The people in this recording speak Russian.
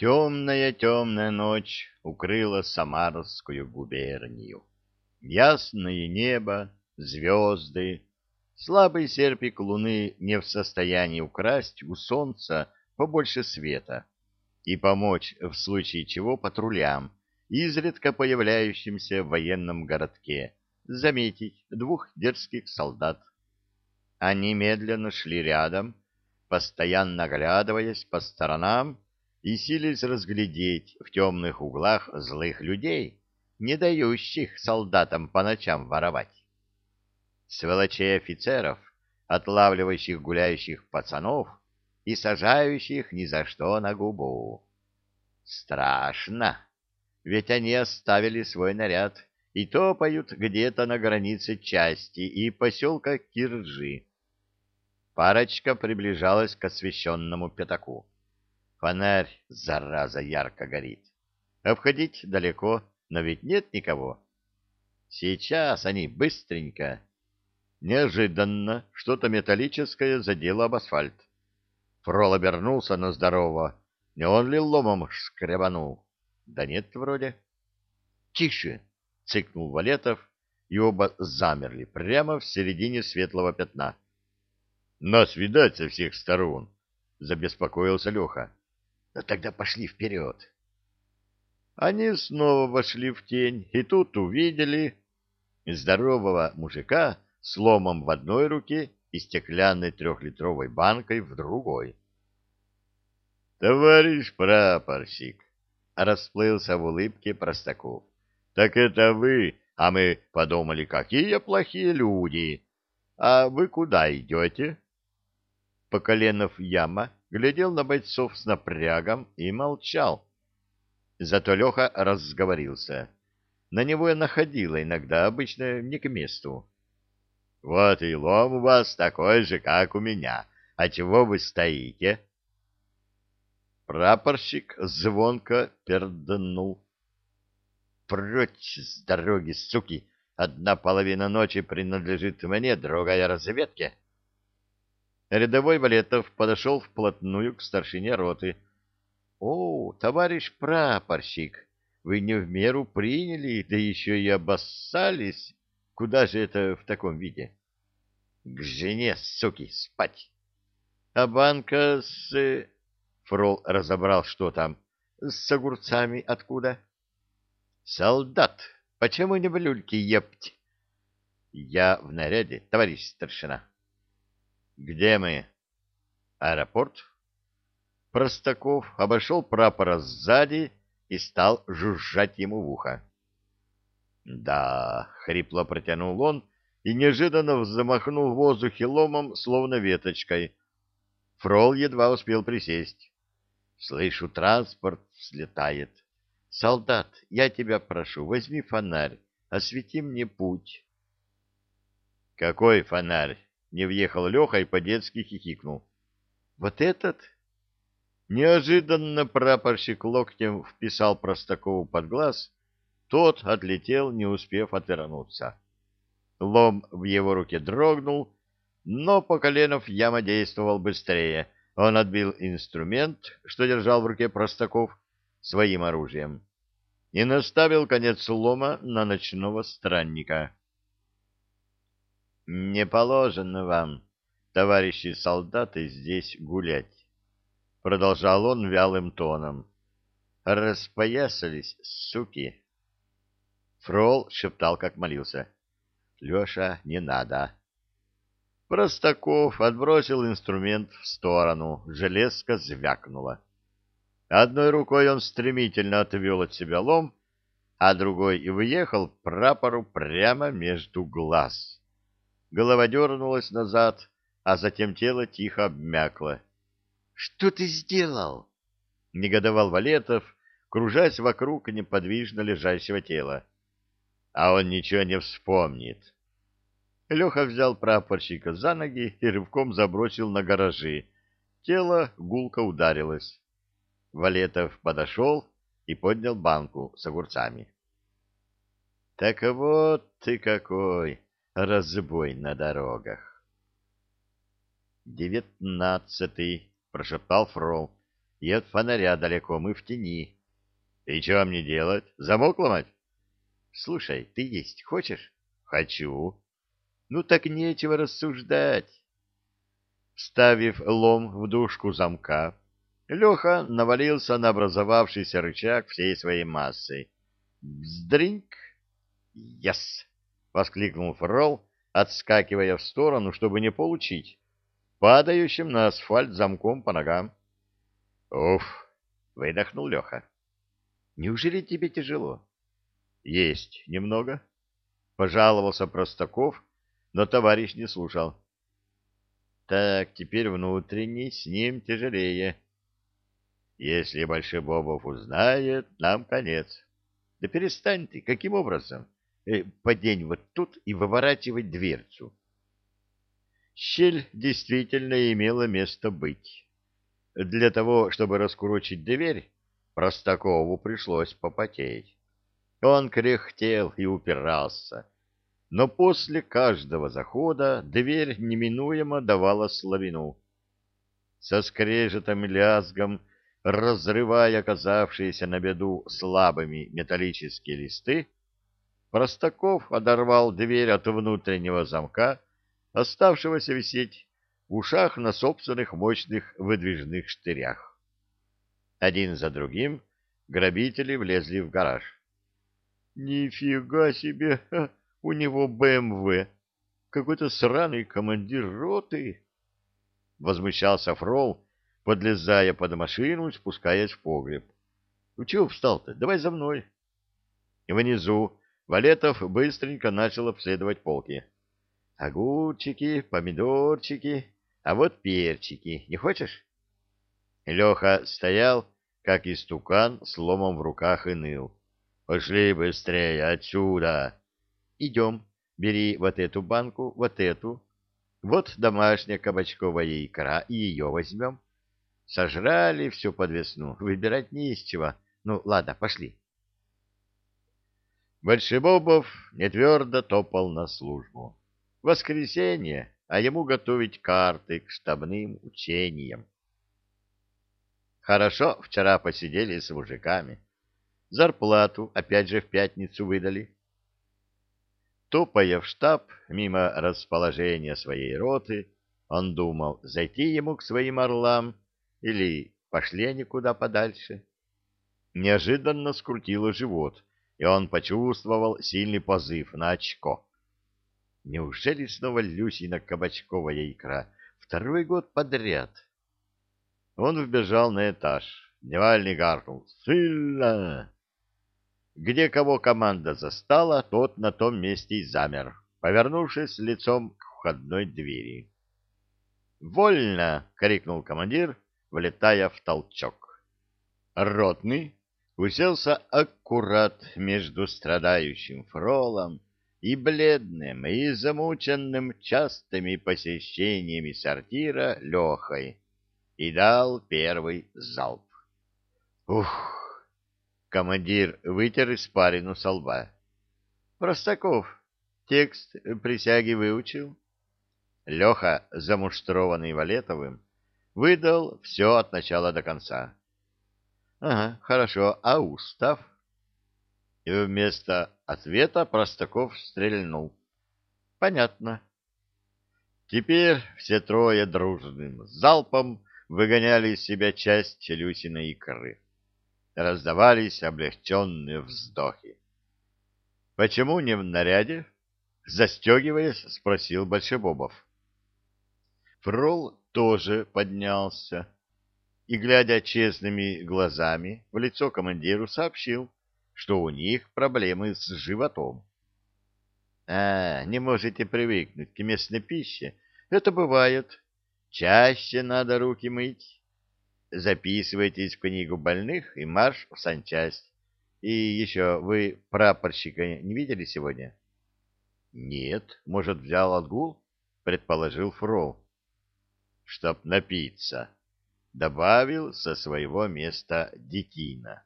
Темная-темная ночь укрыла Самарскую губернию. Ясное небо, звезды, слабый серпик луны не в состоянии украсть у солнца побольше света и помочь в случае чего патрулям, изредка появляющимся в военном городке, заметить двух дерзких солдат. Они медленно шли рядом, постоянно оглядываясь по сторонам и сились разглядеть в темных углах злых людей, не дающих солдатам по ночам воровать. Сволочей офицеров, отлавливающих гуляющих пацанов и сажающих ни за что на губу. Страшно, ведь они оставили свой наряд и топают где-то на границе части и поселка Киржи. Парочка приближалась к освещенному пятаку. Фонарь, зараза, ярко горит. Обходить далеко, но ведь нет никого. Сейчас они быстренько. Неожиданно что-то металлическое задело об асфальт. Фрол обернулся на здорово. Не он ли ломом скребанул? Да нет, вроде. Тише! — цыкнул Валетов, и оба замерли прямо в середине светлого пятна. — Нас видать со всех сторон, — забеспокоился Леха. Тогда пошли вперед. Они снова вошли в тень, и тут увидели здорового мужика с ломом в одной руке и стеклянной трехлитровой банкой в другой. «Товарищ прапорщик!» — расплылся в улыбке Простаков. «Так это вы, а мы подумали, какие плохие люди! А вы куда идете?» Поколенов яма глядел на бойцов с напрягом и молчал. Зато Леха разговорился. На него я находила иногда, обычно не к месту. — Вот и лом у вас такой же, как у меня. А чего вы стоите? Прапорщик звонко перданул. — Прочь с дороги, суки! Одна половина ночи принадлежит мне, другая — разведке. — Рядовой Валетов подошел вплотную к старшине роты. — О, товарищ прапорщик, вы не в меру приняли, да еще и обоссались. Куда же это в таком виде? — К жене, суки, спать. — А банка с... Фрол разобрал, что там. — С огурцами откуда? — Солдат, почему не в люльке епть? — Я в наряде, товарищ старшина. — где мы? Аэропорт? Простаков обошел прапора сзади и стал жужжать ему в ухо. Да, хрипло протянул он и неожиданно замахнул в воздухе ломом, словно веточкой. Фрол едва успел присесть. Слышу, транспорт взлетает. Солдат, я тебя прошу, возьми фонарь, освети мне путь. Какой фонарь? Не въехал Леха и по-детски хихикнул. «Вот этот?» Неожиданно прапорщик локтем вписал Простакову под глаз. Тот отлетел, не успев отвернуться. Лом в его руке дрогнул, но Поколенов яма действовал быстрее. Он отбил инструмент, что держал в руке Простаков, своим оружием, и наставил конец лома на ночного странника. Не положено вам, товарищи солдаты, здесь гулять, — продолжал он вялым тоном. Распоясались, суки. Фрол шептал, как молился. — Леша, не надо. Простаков отбросил инструмент в сторону, железка звякнула. Одной рукой он стремительно отвел от себя лом, а другой и выехал прапору прямо между глаз голова дернулась назад, а затем тело тихо обмякло. — Что ты сделал? — негодовал Валетов, кружась вокруг неподвижно лежащего тела. А он ничего не вспомнит. Леха взял прапорщика за ноги и рывком забросил на гаражи. Тело гулко ударилось. Валетов подошел и поднял банку с огурцами. — Так вот ты какой! Разбой на дорогах. «Девятнадцатый», — прошептал Фрол. и от фонаря далеко, мы в тени. И что мне делать? Замок ломать? Слушай, ты есть хочешь? Хочу. Ну так нечего рассуждать. Вставив лом в дужку замка, Леха навалился на образовавшийся рычаг всей своей массой. «Вздринг!» «Яс!» — воскликнул Фрол, отскакивая в сторону, чтобы не получить падающим на асфальт замком по ногам. «Уф!» — выдохнул Леха. «Неужели тебе тяжело?» «Есть немного», — пожаловался Простаков, но товарищ не слушал. «Так, теперь внутренний, с ним тяжелее». «Если Большебобов узнает, нам конец». «Да перестань ты, каким образом?» Э, «Подень вот тут и выворачивать дверцу». Щель действительно имела место быть. Для того, чтобы раскурочить дверь, Простакову пришлось попотеть. Он кряхтел и упирался, но после каждого захода дверь неминуемо давала слабину. Со скрежетом и лязгом, разрывая оказавшиеся на беду слабыми металлические листы, Простаков одорвал дверь от внутреннего замка оставшегося висеть в ушах на собственных мощных выдвижных штырях. Один за другим грабители влезли в гараж. «Нифига себе! У него БМВ! Какой-то сраный командир роты!» Возмущался Фрол, подлезая под машину и спускаясь в погреб. «Ну чего встал-то? Давай за мной!» Внизу Валетов быстренько начал обследовать полки огурчики, помидорчики, а вот перчики. Не хочешь? Леха стоял, как истукан, с ломом в руках и ныл. Пошли быстрее отсюда. Идем, бери вот эту банку, вот эту. Вот домашняя кабачковая икра, и ее возьмем. Сожрали всю подвесну, выбирать не из чего. Ну, ладно, пошли. Большебобов нетвердо топал на службу. Воскресенье, а ему готовить карты к штабным учениям. Хорошо, вчера посидели с мужиками. Зарплату опять же в пятницу выдали. Топая в штаб мимо расположения своей роты, он думал, зайти ему к своим орлам или пошли они куда подальше. Неожиданно скрутило живот, и он почувствовал сильный позыв на очко. Неужели снова Люсина кабачковая икра? Второй год подряд. Он вбежал на этаж. Дневальный гаркнул. «Сильно!» Где кого команда застала, тот на том месте и замер, повернувшись лицом к входной двери. «Вольно!» — крикнул командир, влетая в толчок. Ротный уселся аккурат между страдающим фролом и бледным, и замученным частыми посещениями сортира Лехой, и дал первый залп. Ух! Командир вытер испарину со лба. Простаков, текст присяги выучил? Леха, замуштрованный Валетовым, выдал все от начала до конца. — Ага, хорошо. А устав? И вместо ответа Простаков стрельнул. Понятно. Теперь все трое дружным залпом выгоняли из себя часть Люсиной икры. Раздавались облегченные вздохи. — Почему не в наряде? — застегиваясь, спросил Большебобов. Фрол тоже поднялся и, глядя честными глазами, в лицо командиру сообщил, что у них проблемы с животом. А, не можете привыкнуть к местной пище. Это бывает. Чаще надо руки мыть. Записывайтесь в книгу больных и марш в санчасть. И еще, вы прапорщика не видели сегодня? Нет, может, взял отгул? Предположил Фрол. Чтоб напиться. Добавил со своего места детина.